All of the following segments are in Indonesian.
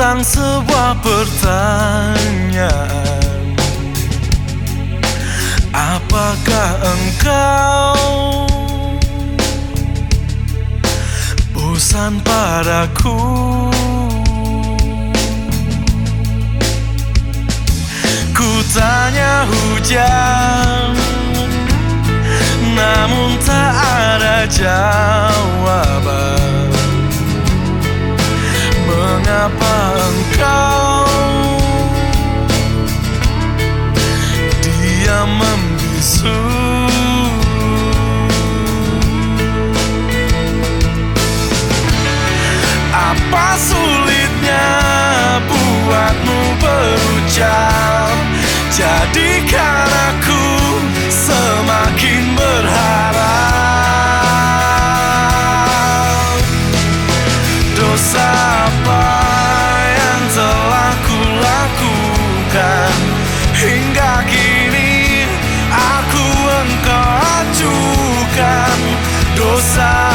dalam sebuah pertanyaan. Apakah engkau bosan padaku? Ku tanya hujan Namun tak ada jawaban berucap Jadikan aku semakin berharap. Dosa apa yang telah kulakukan Hingga kini aku engkau acukan. Dosa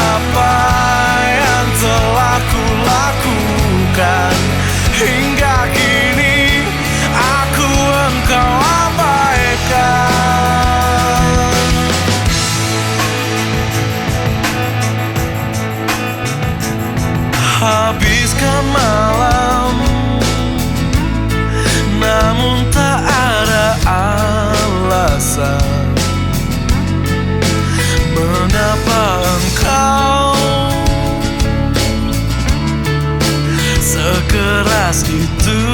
раз и тут.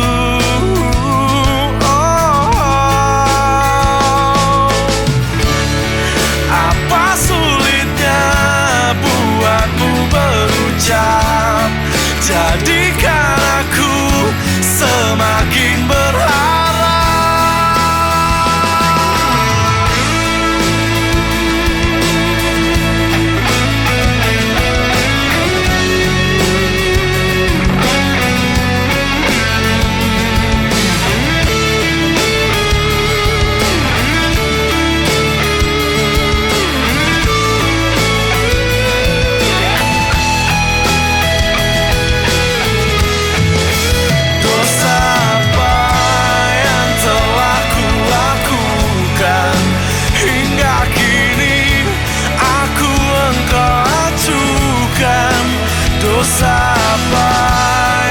dosa apa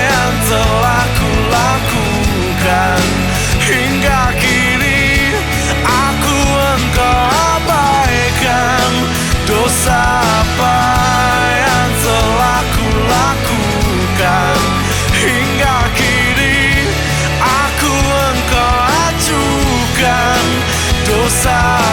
yang telah kulakukan. Hingga kini aku engkau abaikan. Dosa apa yang telah kulakukan? Hingga kini aku engkau acukan. Dosa